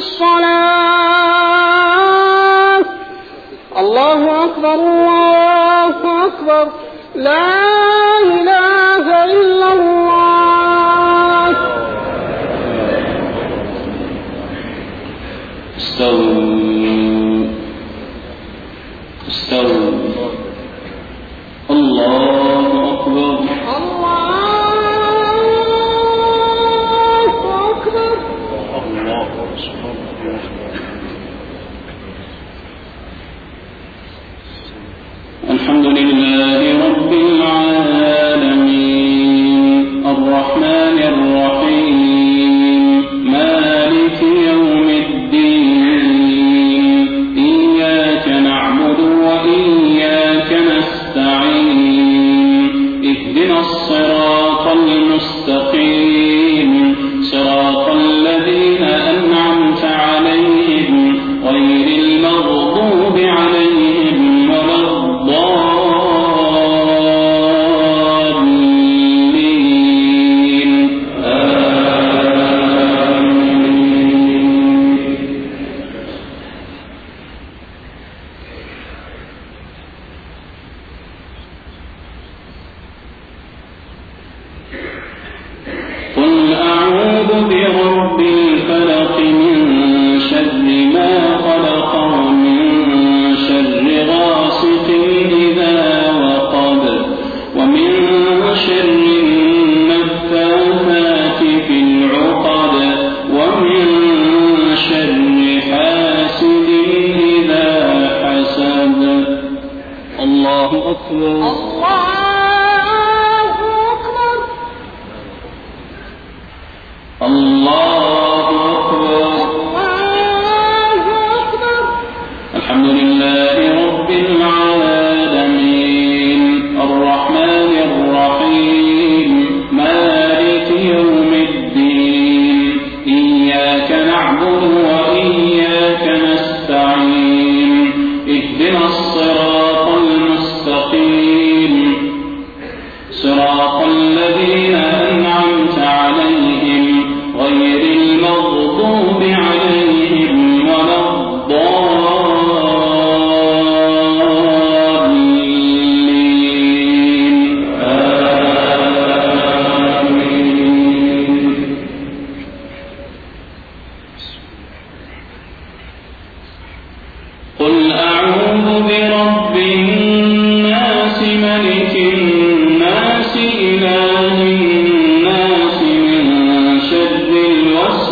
الصلاة. الله أكبر الله أكبر. لا إله إلا الله. استووا. استووا. الله الصراط المستقيم. الله أكبر. الله